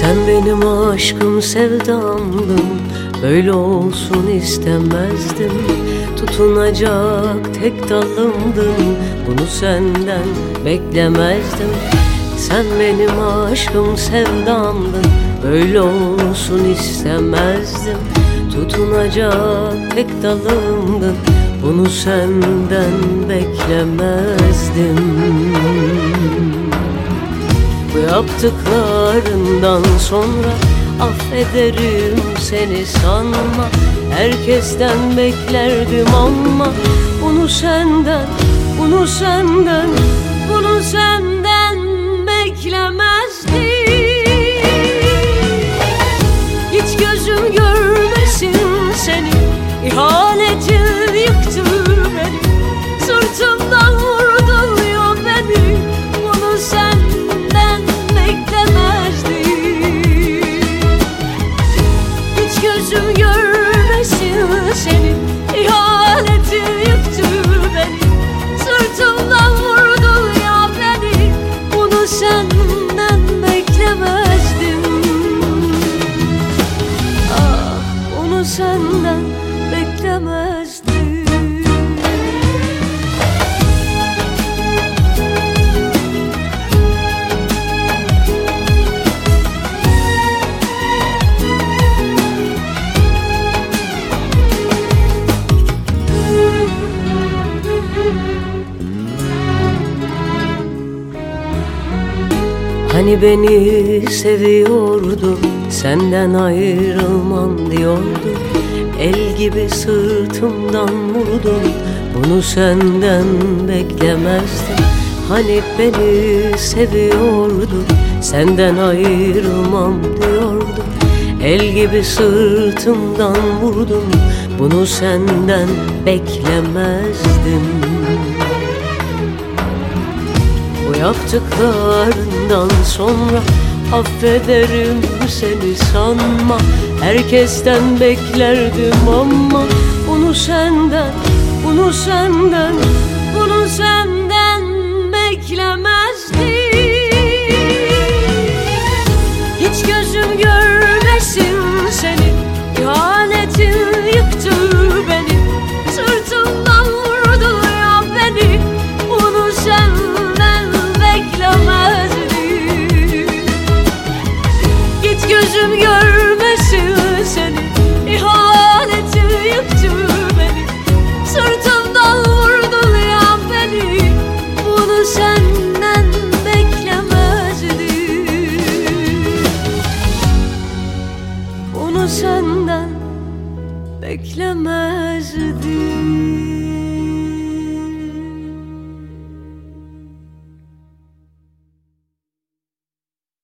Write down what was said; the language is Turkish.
Sen benim aşkım sevdamdın. Böyle olsun istemezdim. Tutunacak tek dalımdın. Bunu senden beklemezdim. Sen benim aşkım sevdamdın. Böyle olsun istemezdim. Tutunacak tek dalımdın. Bunu senden beklemezdim yaptıklarından sonra Affederim seni sanma. Herkesten beklerdim ama Bunu senden, bunu senden, bunu senden senden beklemezdim. Hani beni seviyordu Senden ayrılmam diyordu gibi sırtımdan vurdun Bunu senden beklemezdim. Hani beni seviyordu Senden ayrılmam diyordu. El gibi sırtımdan vurdun Bunu senden beklemezdim. Bu yaptıklarından sonra Affederim seni sanma. Herkesten beklerdim ama Bunu senden, bunu senden, bunu senden gözüm görmesin seni. İhanetin yıktı beni Sırtımdan vurdu ya beni. Bunu senden beklemezdim Bunu senden beklemezdim